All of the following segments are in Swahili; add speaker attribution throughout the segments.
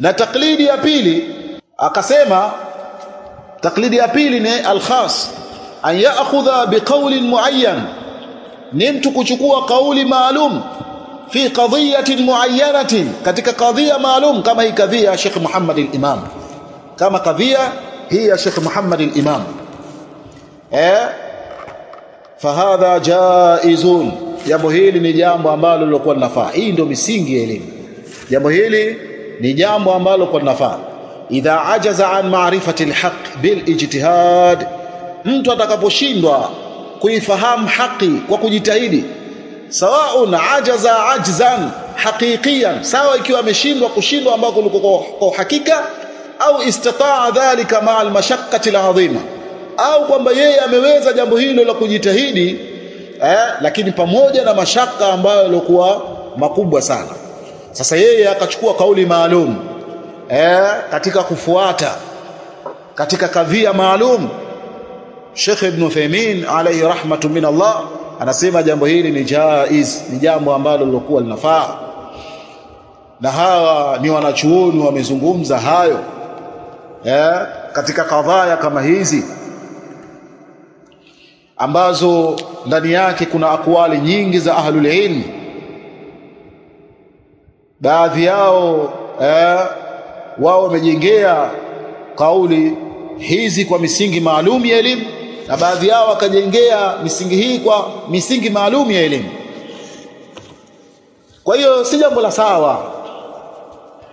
Speaker 1: na taklidi ya pili akasema taklidi ya pili ni alkhas an ya'khudha biqawlin muayyan ni mtu kuchukua kauli maalum fi qadhiyatin muayyanatin katika kadhia maalum kama hii kadhia Sheikh Muhammad al-Imam. Kama kadhia hii ya Sheikh Muhammad al-Imam. Eh? Fahadha jaizun. Jambo hili ni jambo ambalo lilokuwa linafaa. Hii ndio misingi ya elimu. Jambo hili ni jambo ambalo kwa linafaa idha ajaza an ma'rifati alhaq bilijtihad bil ijtihad mtu atakaposhindwa kuifahamu haki kwa kujitahidi sawaun ajaza ajzan haqiqiyan sawa ikiwa ameshindwa kushindwa ambao kulikuwa kwa hakika au istataa dhalika ma almashaqqati alazima au kwamba yeye ameweza jambo hilo la kujitahidi eh, lakini pamoja na mashaka ambayo yalikuwa makubwa sana sasa yeye akachukua kauli maalum eh, katika kufuata katika kadhia maalum. Sheikh Ibn Uthaymeen alayhi rahmatu min Allah anasema jambo hili ni jaiz ni jambo ambalo lilokuwa linafaa. Na hawa ni wanachuoni wamezungumza hayo eh, katika kadhaya kama hizi ambazo ndani yake kuna akwali nyingi za ahlul ilm baadhi yao eh, wao wamejengea kauli hizi kwa misingi maalum ya elimu na baadhi yao wakajengea misingi hii kwa misingi maalum ya elimu. Kwa hiyo si jambo la sawa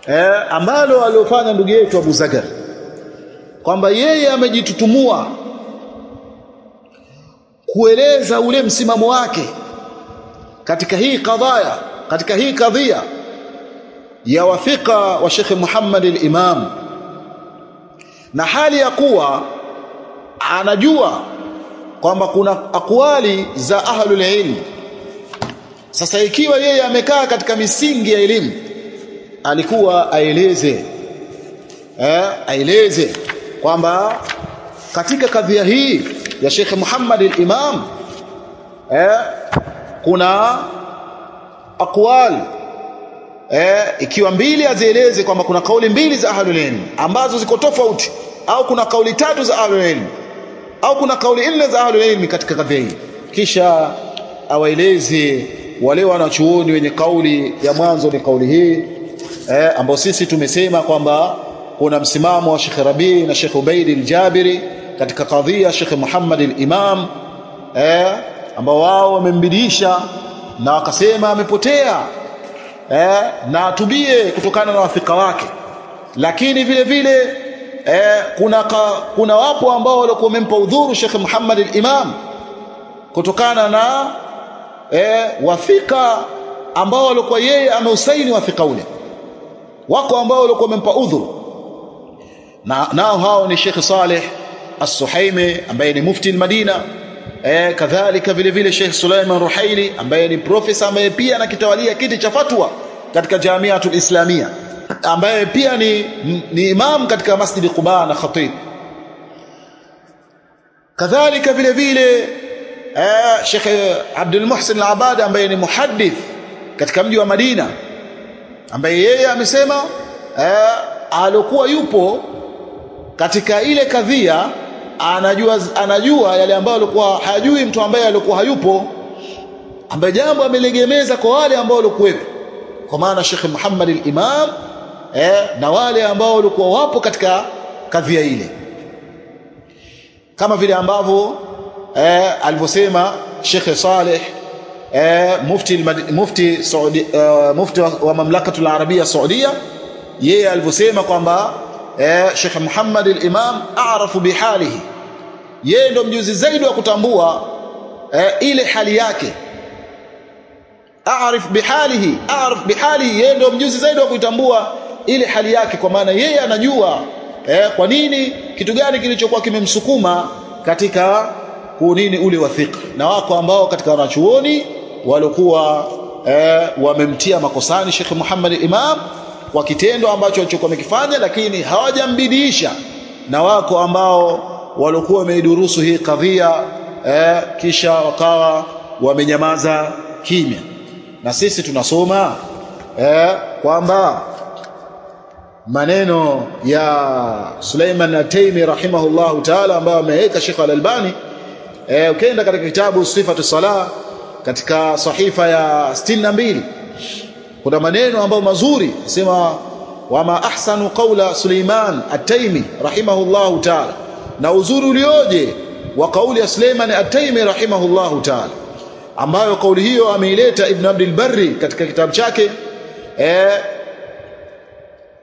Speaker 1: eh, ambalo aliofanya ndugu yetu Abu Zagar kwamba yeye amejitutumua kueleza ule msimamo wake katika hii kadhaya katika hii kadhia ya wafika wa Sheikh Muhammad al-Imam. Na hali ya kuwa anajua kwamba kuna akwali za ahlul ilm. Sasa ikiwa yeye amekaa katika misingi ya elimu alikuwa aeleze eh aeleze kwamba katika kadhia hii ya Sheikh Muhammad al-Imam eh kuna akwali eh ikiwa mbili azieleze kwamba kuna kauli mbili za ahlul ilm ambazo ziko tofauti au kuna kauli tatu za ahlul ilm au kuna kauli nne za ahlul ilm katika kadhia hii. Kisha awaeleze wale wanachuoni wenye kauli ya mwanzo ni kauli hii eh ambao sisi tumesema kwamba kuna msimamo wa Sheikh Rabi na Sheikh Ubaid al-Jabiri katika kadhia Sheikh Muhammad al-Imam eh ambao wao wamembidisha na wakasema amepotea eh na atubie kutokana na wafika wake. Lakini vile vile eh kuna ka, kuna wapo ambao walikuwa wamempa udhuru Sheikh Muhammad al-Imam kutokana na eh wafika ambao walikuwa yeye ameusaini wafika ule. Wako ambao walikuwa wamempa udhuru. Na nao hao ni Sheikh Saleh As-Suhaimi ambaye ni mufti al-Madina eh kadhalika vile vile Sheikh Sulaiman Ruhaili ambaye ni profesa ambaye pia anakitawalia kiti cha fatwa katika Jamiatul Islamia ambaye pia ni, ni imam katika Masjid Quba na khatib. Kadhalika vile vile eh Sheikh Abdul Muhsin Al-Abad ambaye ni muhaddith katika mji wa Madina ambaye yeye amesema eh alikuwa yupo katika ile kadhia anajua anajua yale ambayo alikuwa hajui mtu ambaye alikuwa hayupo ambaye jambo amelegemeza kwa wale ambao walikuwepo. Kwa maana Sheikh Muhammad al-Imam eh, na wale ambao walikuwa wapo katika kadhia ile. Kama vile ambavyo eh, alivyosema Sheikh Saleh eh, mufti mufti Saudi uh, mufti wa, wa mamlakatu al-Arabia Saudia yeye alivyosema kwamba eh, Sheikh Muhammad al-Imam a'rafu bihalihi yeye ndo mjuzi zaidi wa kutambua eh, ile hali yake. Aarif bihalihi aarif bihalihi yeye ndo mjuzi zaidi wa kuitambua ile hali yake kwa maana yeye anajua eh, kwa nini kitu gani kilichokuwa kimemsukuma katika kunini ule wathika na wako ambao katika wanachuoni walikuwa eh, wamemtia makosani Sheikh Muhammad Imam kwa kitendo ambacho alichokuwa amekifanya lakini hawajambidiisha. Na wako ambao walikuwa wameidurusu hii kadhia eh, kisha wakawa wamenyamaza kimya. Na sisi tunasoma eh, kwamba maneno ya Suleiman At-Taimi rahimahullahu ta'ala ambayo ameweka Sheikh Al-Albani eh, ukienda katika kitabu Sifatu Salah katika sahifa ya 62 kuna maneno ambayo mazuri sema wama ahsanu qawla Suleiman At-Taimi rahimahullahu ta'ala na uzuri ulioje wa kauli ya Suleiman At-Taimi rahimahullahu ta'ala ambayo kauli hiyo ameileta Ibn Abdul Barri katika kitabu chake eh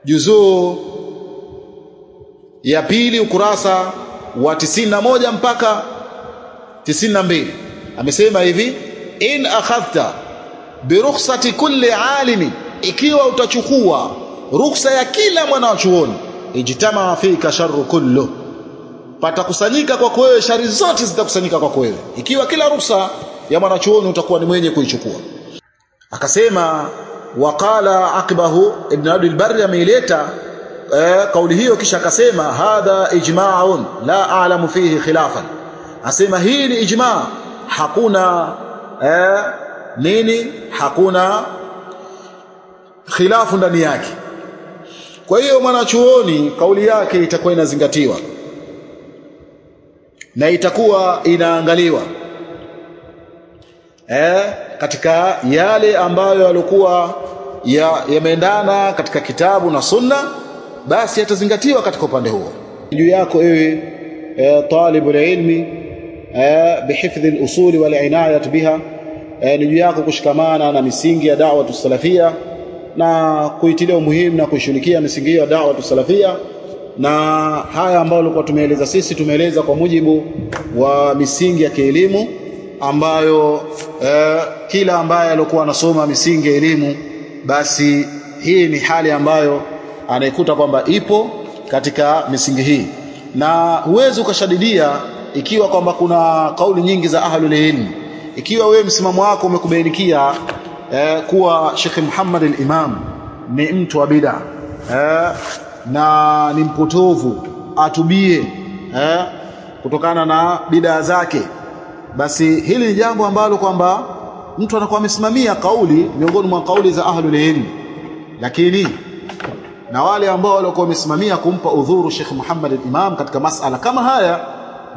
Speaker 1: juzuu ya pili ukurasa wa 91 mpaka 92 amesema hivi in akhadhta birukhsati kulli alimi ikiwa utachukua rukhsa ya kila mwanachuoni ijtama fika sharru kullu patakusanyika kwako wewe shari zote zitakusanyika kwako wewe ikiwa kila ruhusa ya mwanachuoni utakuwa ni mwenye kuichukua. Akasema waqala aqbahu ibn abdul barri ameileta eh, kauli hiyo kisha akasema hadha ijma'un la a'lamu fihi khilafan. Asema hii ni ijma hakuna eh, nini hakuna khilafu ndani yake. Kwa hiyo mwanachuoni kauli yake itakuwa inazingatiwa na itakuwa inaangaliwa. Eh, katika yale ambayo yalikuwa yameendana ya katika kitabu na sunna basi yatazingatiwa katika upande huo. Juu yako ewe eh, talibul ilmi eh, bihifdhi al-usul wal inayat biha eh, ni juu yako kushikamana na misingi ya da'wa salafia na kuitilia umuhimu na kuishughulikia misingi ya da'wa salafia na haya ambayo likuwa tumeeleza sisi tumeeleza kwa mujibu wa misingi ya kielimu ambayo eh, kila ambaye alikuwa anasoma misingi ya elimu basi hii ni hali ambayo anaikuta kwamba ipo katika misingi hii. Na huwezi ukashadidia ikiwa kwamba kuna kauli nyingi za ahlul ilm. Ikiwa wewe msimamo wako umekubainikia eh, kuwa Sheikh Muhammad al-Imam ni mtu wa bid'a eh, na ni mpotovu atubie eh, kutokana na bidaa zake. Basi hili ni jambo ambalo kwamba mtu anakuwa amesimamia kauli miongoni mwa kauli za ahlul ilm. Lakini na wale ambao walikuwa wamesimamia kumpa udhuru Sheikh Muhammad al-Imam katika masala kama haya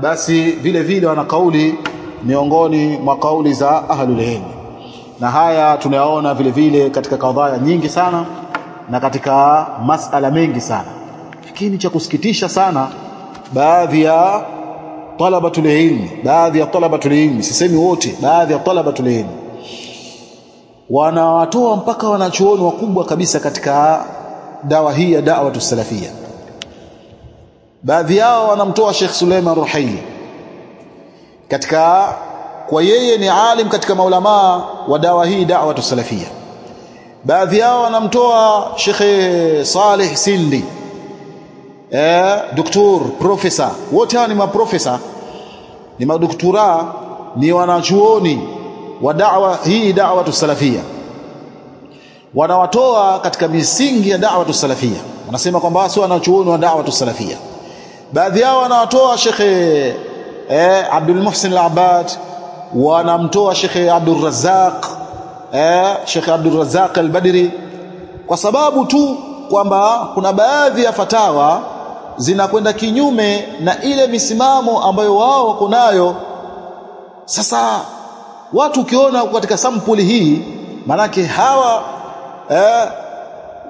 Speaker 1: basi vile vile wana kauli miongoni mwa kauli za ahlul ilm. Na haya tunayaona vile vile katika kadhaya nyingi sana na katika masala mengi sana. Lakini cha kusikitisha sana baadhi ya talabatul ilmi baadhi ya talabatul ilmi sisemi wote baadhi ya talabatul ilmi. Wanawatoa mpaka wanachuoni wakubwa kabisa katika dawa hii ya da'wa salafia baadhi yao wanamtoa Sheikh Suleiman Ruhaili. Katika kwa yeye ni alim katika maulamaa wa dawa hii da'wa salafia baadhi yao wanamtoa Sheikh Saleh Sindi eh doktor profesa. Wote hawa ni maprofesa. Ni madoktora ni wanachuoni wa da'wa hii da'wa salafia wanawatoa katika misingi ya da'wa salafia wanasema kwamba sio wanachuoni wa da'wa salafia baadhi yao wanawatoa Sheikh eh Abdul Muhsin al-Abbad. Wanamtoa Sheikh Abdul Razzaq eh Sheikh Abdul Razzaq al-Badri kwa sababu tu kwamba kuna baadhi ya fatawa zinakwenda kinyume na ile misimamo ambayo wao wako nayo. Sasa watu ukiona katika sampuli hii manake hawa eh,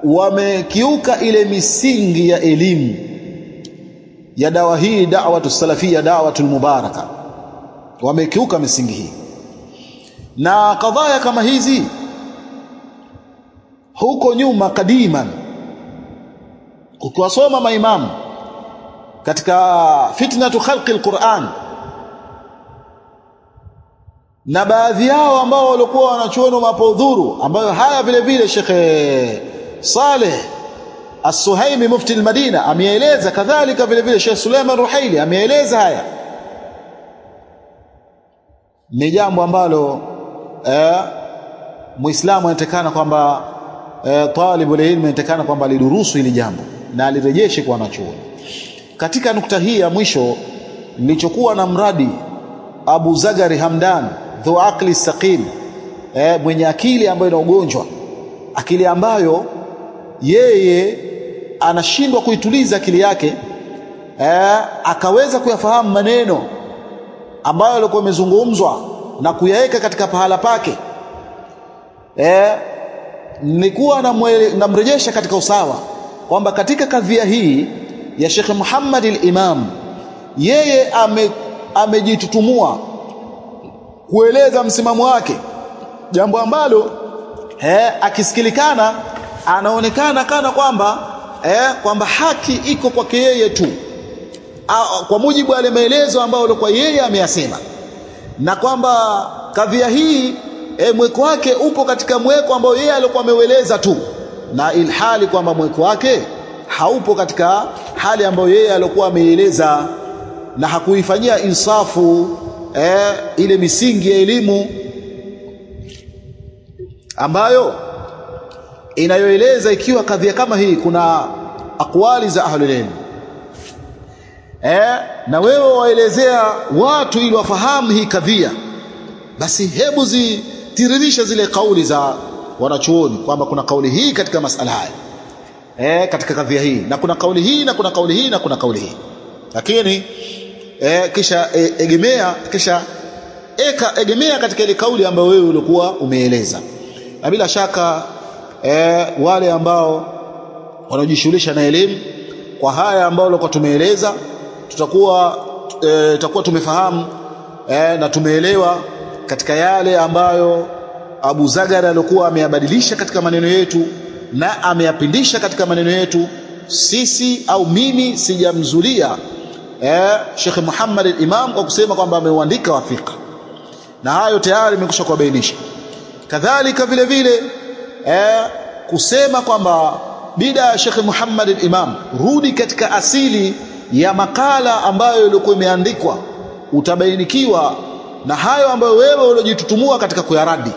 Speaker 1: wamekiuka ile misingi ya elimu ya dawa hii da'watu salafia da'watu mubaraka. Wamekiuka misingi hii na kadhaya kama hizi huko nyuma kadiman ukiwasoma maimamu katika fitnatu khalqi alquran na baadhi yao ambao walikuwa wanachuona mapaudhuru ambayo haya vile vile Sheikh Saleh As-Suhaimi mufti al-Madina ameeleza kadhalika vile vile Sheikh Suleiman Ruhaili ameeleza haya. Ni jambo ambalo eh, Muislamu anatakana kwamba eh, talibul ilmi anatakana kwamba alidurusu hili jambo na alirejeshe kwa wanachuoni. Katika nukta hii ya mwisho nilichokuwa na mradi Abu Zagari Hamdan dhu akli saqim eh, mwenye akili ambayo ina ugonjwa akili ambayo yeye anashindwa kuituliza akili yake eh, akaweza kuyafahamu maneno ambayo yalikuwa yamezungumzwa na kuyaweka katika pahala pake. Eh, ni kuwa namrejesha katika usawa kwamba katika kadhia hii ya Sheikh Muhammad al-Imam yeye ame, amejitutumua kueleza msimamo wake jambo ambalo eh, akisikilikana anaonekana kana kwamba eh, kwamba haki iko kwake yeye tu. A, kwa mujibu wa maelezo ambayo alikuwa yeye ameyasema na kwamba kadhia hii e, mweko wake upo katika mweko ambao yeye alikuwa ameueleza tu. Na ilhali kwamba mweko wake haupo katika hali ambayo yeye alikuwa ameieleza na hakuifanyia insafu e, ile misingi ya elimu ambayo inayoeleza ikiwa kadhia kama hii kuna akwali za ahlul ilm eh, na wewe waelezea watu ili wafahamu hii kadhia. Basi hebu zitiririsha zile kauli za wanachuoni kwamba kuna kauli hii katika masala haya. Eh, katika kadhia hii. Na kuna kauli hii na kuna kauli hii na kuna kauli hii. Lakini eh, kisha e, egemea kisha eka egemea katika ile kauli ambayo wewe ulikuwa umeeleza. Na bila shaka eh, wale ambao wanaojishughulisha na elimu kwa haya ambayo ulikuwa tumeeleza tutakuwa e, tutakuwa tumefahamu e, na tumeelewa katika yale ambayo Abu Zagara alikuwa ameyabadilisha katika maneno yetu na ameyapindisha katika maneno yetu. Sisi au mimi sijamzulia eh, Sheikh Muhammad al-Imam kwa kusema kwamba ameuandika wafika. Na hayo tayari nimekwisha kuwabainisha. Kadhalika vile vile eh, kusema kwamba bida ya Sheikh Muhammad al-Imam rudi katika asili ya makala ambayo ilikuwa imeandikwa utabainikiwa na hayo ambayo wewe uliojitutumua katika kuyaradi.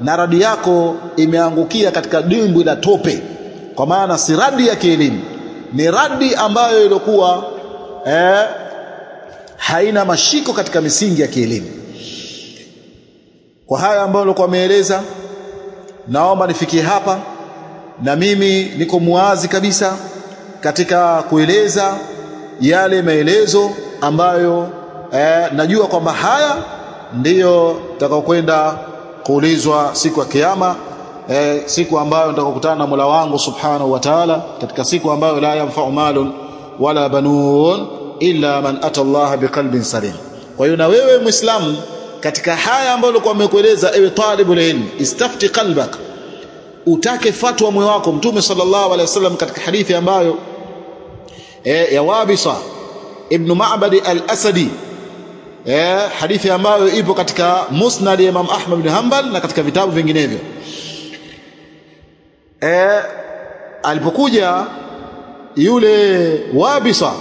Speaker 1: Na radi yako imeangukia katika dimbwi la tope. Kwa maana si radi ya kielimu ni radi ambayo ilikuwa eh, haina mashiko katika misingi ya kielimu. Kwa hayo ambayo ulikuwa ameeleza naomba nifikie hapa na mimi niko muwazi kabisa katika kueleza yale maelezo ambayo eh, najua kwamba haya ndiyo takaokwenda kuulizwa siku ya kiyama eh, siku ambayo nitakokutana na Mola wangu Subhanahu wa Ta'ala katika siku ambayo la yanfa'u malun wala banun illa man ata Allah biqalbin salim. Kwa hiyo na wewe muislamu katika haya ambayo ulikuwa umekueleza ewe talibul ilm istafti qalbak utake fatwa moyo wako mtume sallallahu alaihi wasallam katika hadithi ambayo e, ya Wabisa ibn Ma'bad al-Asadi. Eh, hadithi ambayo ipo katika Musnad ya Imam Ahmad bin Hanbal na katika vitabu vinginevyo. Eh, alipokuja yule Wabisa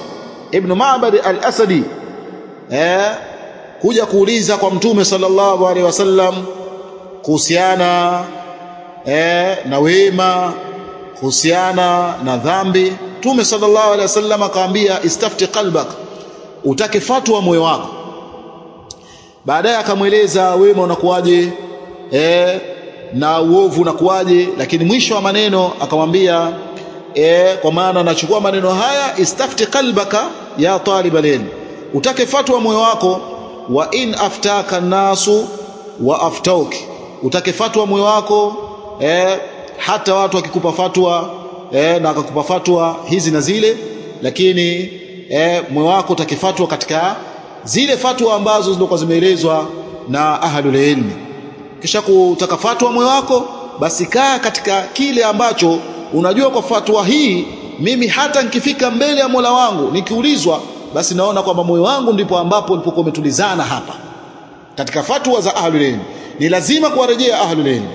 Speaker 1: ibn Ma'bad al-Asadi eh, kuja kuuliza kwa mtume sallallahu alaihi wasallam kuhusiana eh, na wema kuhusiana na dhambi Mtume sallallahu alaihi wasallam akamwambia istafti qalbak utake fatwa moyo wako. Baadaye akamweleza wema unakuwaje? Eh na uovu unakuwaje? Lakini mwisho wa maneno akamwambia e, kwa maana nachukua maneno haya istafti qalbaka ya talib ilm utake fatwa moyo wako wa in aftaka nasu wa aftauki. Utake fatwa moyo wako e, hata watu wakikupa fatwa e, na akakupa fatwa hizi na zile lakini eh, moyo wako utakifatwa katika zile fatwa ambazo zilikuwa zimeelezwa na ahlul ilmi kisha kutaka fatwa moyo wako basi kaa katika kile ambacho unajua kwa fatwa hii mimi hata nikifika mbele ya Mola wangu nikiulizwa basi naona kwamba moyo wangu ndipo ambapo ulipokuwa umetulizana hapa. Katika fatwa za ahlul ilm ni lazima kuwarejea ahlul ilm.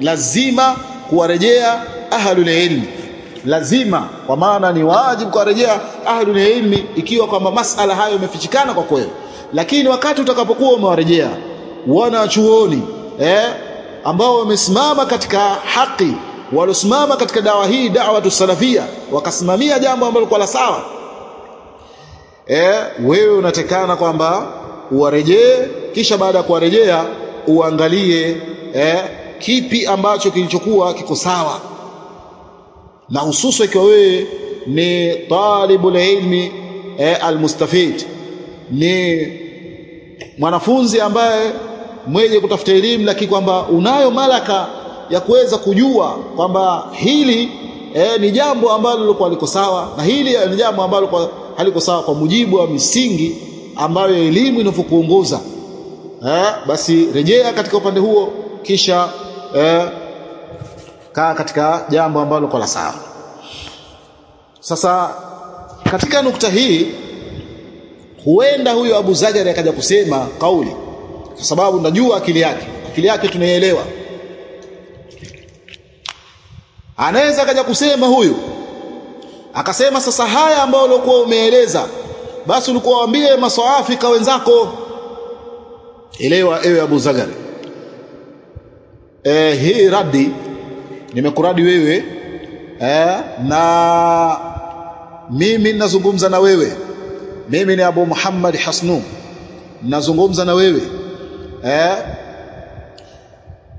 Speaker 1: Lazima kuwarejea ahlul ilm lazima kwa maana ni wajibu kuwarejea ahlul ilmi ikiwa kwamba masala hayo yamefichikana kwa kweli. Lakini wakati utakapokuwa umewarejea wanachuoni eh, ambao wamesimama katika haki waliosimama katika dawa hii da'watu salafia wakasimamia jambo ambalo kwa la sawa eh, wewe unatekana kwamba uwarejee kisha baada ya kuwarejea uangalie eh, kipi ambacho kilichokuwa kiko sawa na hususa ikiwa wewe ni talibul ilmi e, almustafid ni mwanafunzi ambaye mwenye kutafuta elimu lakini kwamba unayo malaka ya kuweza kujua kwamba hili e, ni jambo ambalo lilikuwa liko sawa na hili ni jambo ambalo haliko sawa kwa mujibu wa misingi ambayo elimu inavyokuongoza. Eh, basi rejea katika upande huo kisha eh, kaa katika jambo ambalo kwa la sawa. Sasa katika nukta hii huenda huyo Abu Zajari akaja kusema kauli kwa sababu najua akili yake akili yake tunaielewa. Anaweza akaja kusema huyu akasema sasa haya ambayo ulikuwa umeeleza basi ulikuwa waambie maswaafika wenzako. Elewa ewe Abu Zagari e, hii radi nimekuradi wewe eh, na mimi ninazungumza na wewe. Mimi ni Abu Muhammad Hasnu nazungumza na wewe eh,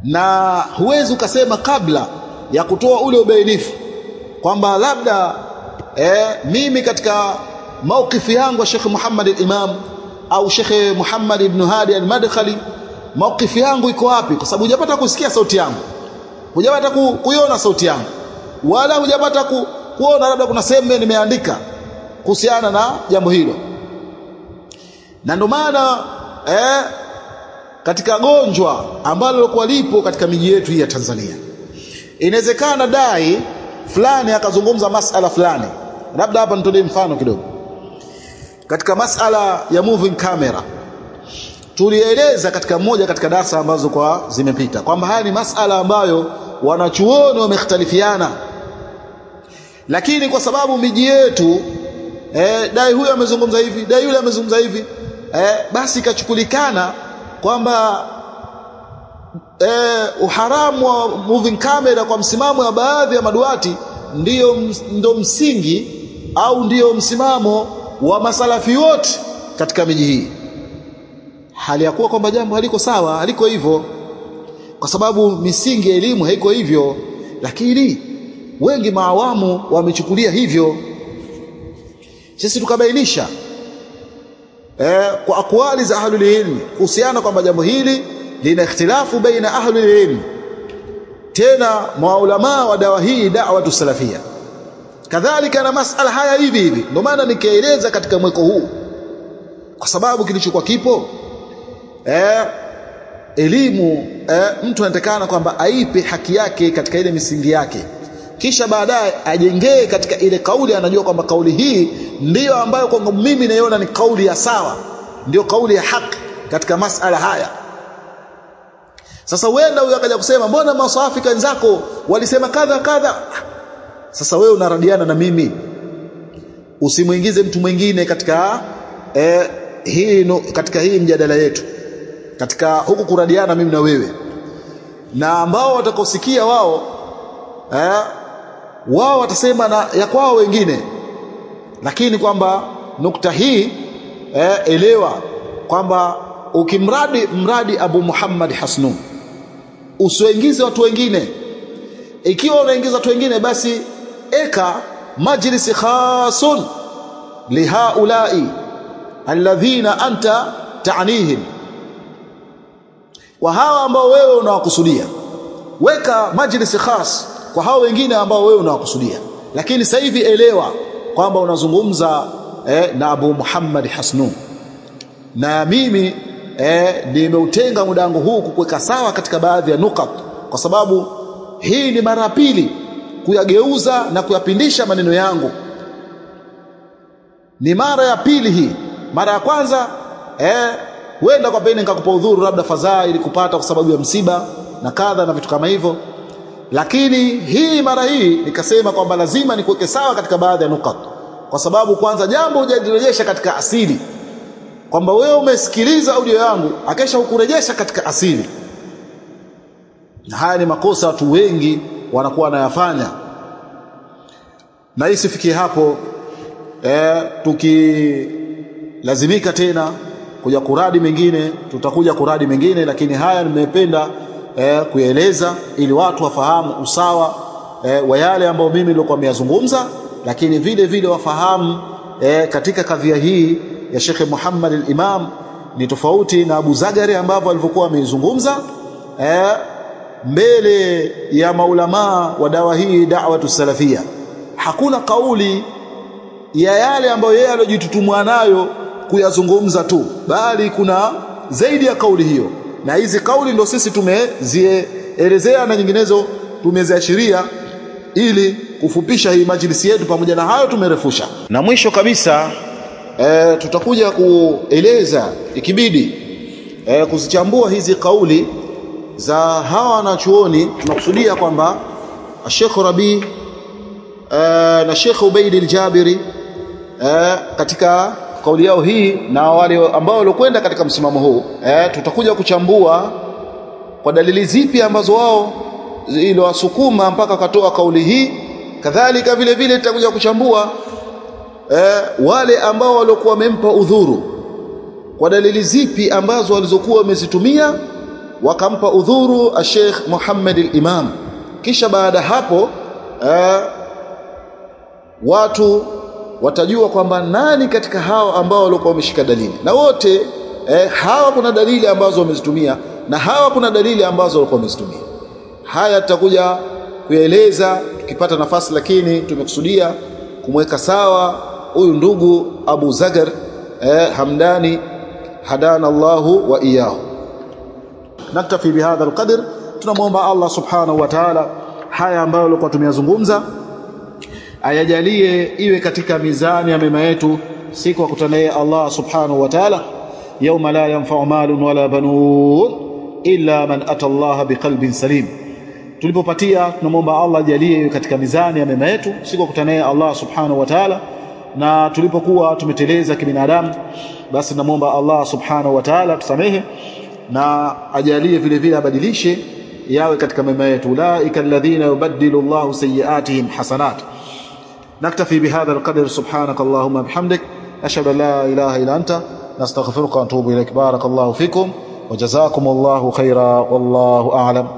Speaker 1: na huwezi ukasema kabla ya kutoa ule ubainifu kwamba labda eh, mimi katika maukifi yangu ya Sheikh Muhammad al-Imam au Sheikh Muhammad ibn Hadi al-Madkhali maukifi yangu iko wapi? Kwa sababu hujapata kusikia sauti yangu hujapata ku, kuiona sauti yangu. Wala hujapata ku, kuona labda kuna sehemu nimeandika kuhusiana na jambo hilo. Na ndio maana eh, katika gonjwa ambalo lilikuwa lipo katika miji yetu hii ya Tanzania inawezekana dai fulani akazungumza masala fulani. Labda hapa nitolee mfano kidogo. Katika masala ya moving camera tulieleza katika moja katika darasa ambazo kwa zimepita kwamba haya ni masala ambayo wanachuoni wamekhtalifiana. Lakini kwa sababu miji yetu eh, dai huyu amezungumza hivi dai yule amezungumza hivi eh, basi ikachukulikana kwamba eh, uharamu wa moving camera kwa msimamo wa baadhi ya maduati ndiyo ndo msingi au ndiyo msimamo wa masalafi wote katika miji hii hali ya kuwa kwamba jambo haliko sawa haliko hivyo. Kwa sababu misingi ya elimu haiko hivyo lakini wengi maawamu wamechukulia hivyo. Sisi tukabainisha eh, kwa akwali za ahlul ilmi kuhusiana kwamba jambo hili lina ikhtilafu baina ahlul ilmi tena maulama wa dawa hii da'watu salafia kadhalika na masala haya hivi hivi. Ndio maana nikaeleza katika mweko huu kwa sababu kilichokuwa kipo eh, elimu eh, mtu anatakana kwamba aipe haki yake katika ile misingi yake. Kisha baadaye ajengee katika ile kauli anajua kwamba kauli hii ndiyo ambayo kwangu mimi naiona ni kauli ya sawa ndiyo kauli ya haki katika masala haya. Sasa huenda huyo akaja kusema mbona maswafika wenzako walisema kadha kadha? Sasa wewe unaradiana na mimi. Usimuingize mtu mwingine katika eh, hii no, katika hii mjadala yetu katika huku kuradiana mimi na wewe. Na ambao watakosikia wao eh, wao watasema na ya kwao wengine. Lakini kwamba nukta hii eh, elewa kwamba ukimradi mradi Abu Muhammad Hasnu usiwaingize watu wengine. Ikiwa unaingiza watu wengine basi eka majlisi khasun lihaulai alladhina anta ta'nihim wa hawa ambao wewe unawakusudia. Weka majlisi khas kwa hawa wengine ambao wewe unawakusudia. Lakini sasa hivi elewa kwamba unazungumza eh, na Abu Muhammad Hasnu. Na mimi eh, nimeutenga muda wangu huu kukuweka sawa katika baadhi ya nukat. Kwa sababu hii ni mara pili kuyageuza na kuyapindisha maneno yangu. Ni mara ya pili hii. Mara ya kwanza eh huenda kwa pengine nikakupa udhuru labda fadhaa ili kupata kwa sababu ya msiba na kadha na vitu kama hivyo. Lakini hii mara hii nikasema kwamba lazima nikuweke sawa katika baadhi ya nukat. Kwa sababu kwanza jambo hujajirejesha katika asili. Kwamba wewe umesikiliza audio yangu akesha hukurejesha katika asili. Na haya ni makosa watu wengi wanakuwa wanayafanya na isifikie hapo. Eh, tukilazimika tena kuja kuradi mengine tutakuja kuradi mengine lakini haya nimependa eh, kueleza ili watu wafahamu usawa eh, wa yale ambayo mimi nilikuwa nimeyazungumza lakini vile vile wafahamu eh, katika kadhia hii ya Sheikh Muhammad al-Imam ni tofauti na Abu Zagari ambavyo alivyokuwa ameizungumza eh, mbele ya maulamaa wa dawa hii da'watu salafia hakuna kauli ya yale ambayo yeye aliyojitutumwa nayo kuyazungumza tu bali kuna zaidi ya kauli hiyo. Na hizi kauli ndo sisi tumezielezea na nyinginezo tumeziashiria ili kufupisha hii majlisi yetu pamoja na hayo tumerefusha. Na mwisho kabisa e, tutakuja kueleza ikibidi e, kuzichambua hizi kauli za hawa wanachuoni. Tunakusudia kwamba Sheikh Rabi e, na Sheikh Ubaid al-Jabiri e, katika kauli yao hii na wale ambao waliokwenda katika msimamo huu eh, tutakuja kuchambua kwa dalili zipi ambazo wao ilowasukuma mpaka wakatoa kauli hii. Kadhalika vile vile tutakuja kuchambua eh, wale ambao waliokuwa wamempa udhuru kwa dalili zipi ambazo walizokuwa wamezitumia wakampa udhuru Sheikh Muhammad al-Imam. Kisha baada hapo eh, watu watajua kwamba nani katika hao ambao walikuwa wameshika dalili. Na wote eh, hawa kuna dalili ambazo wamezitumia na hawa kuna dalili ambazo walikuwa wamezitumia. Haya tutakuja kuyaeleza tukipata nafasi lakini tumekusudia kumweka sawa huyu ndugu Abu Zagar eh, Hamdani hadana Allahu wa iyahu naktafi bihadha alqadr tunamwomba Allah subhanahu wa ta'ala. Haya ambayo walikuwa tumeyazungumza ayajalie iwe katika mizani ya mema yetu siku akutanaye Allah subhanahu wa ta'ala yawma la yanfa'u malun wala banun illa man ata Allah biqalbin salim. Tulipopatia tunamwomba Allah ajalie iwe katika mizani ya mema yetu siku akutanaye Allah subhanahu wa ta'ala na tulipokuwa tumeteleza kibinadamu basi namwomba Allah subhanahu wa ta'ala tusamehe na ajalie vile vile abadilishe yawe katika mema yetu. Ulaika alladhina yubaddilu Allahu sayyi'atihim hasanat نكتفي بهذا القدر. سبحانك اللهم بحمدك أشهد لا إله إلا أنت. نستغفرك ونتوب إليك. بارك الله فيكم وجزاكم الله خيرا والله أعلم.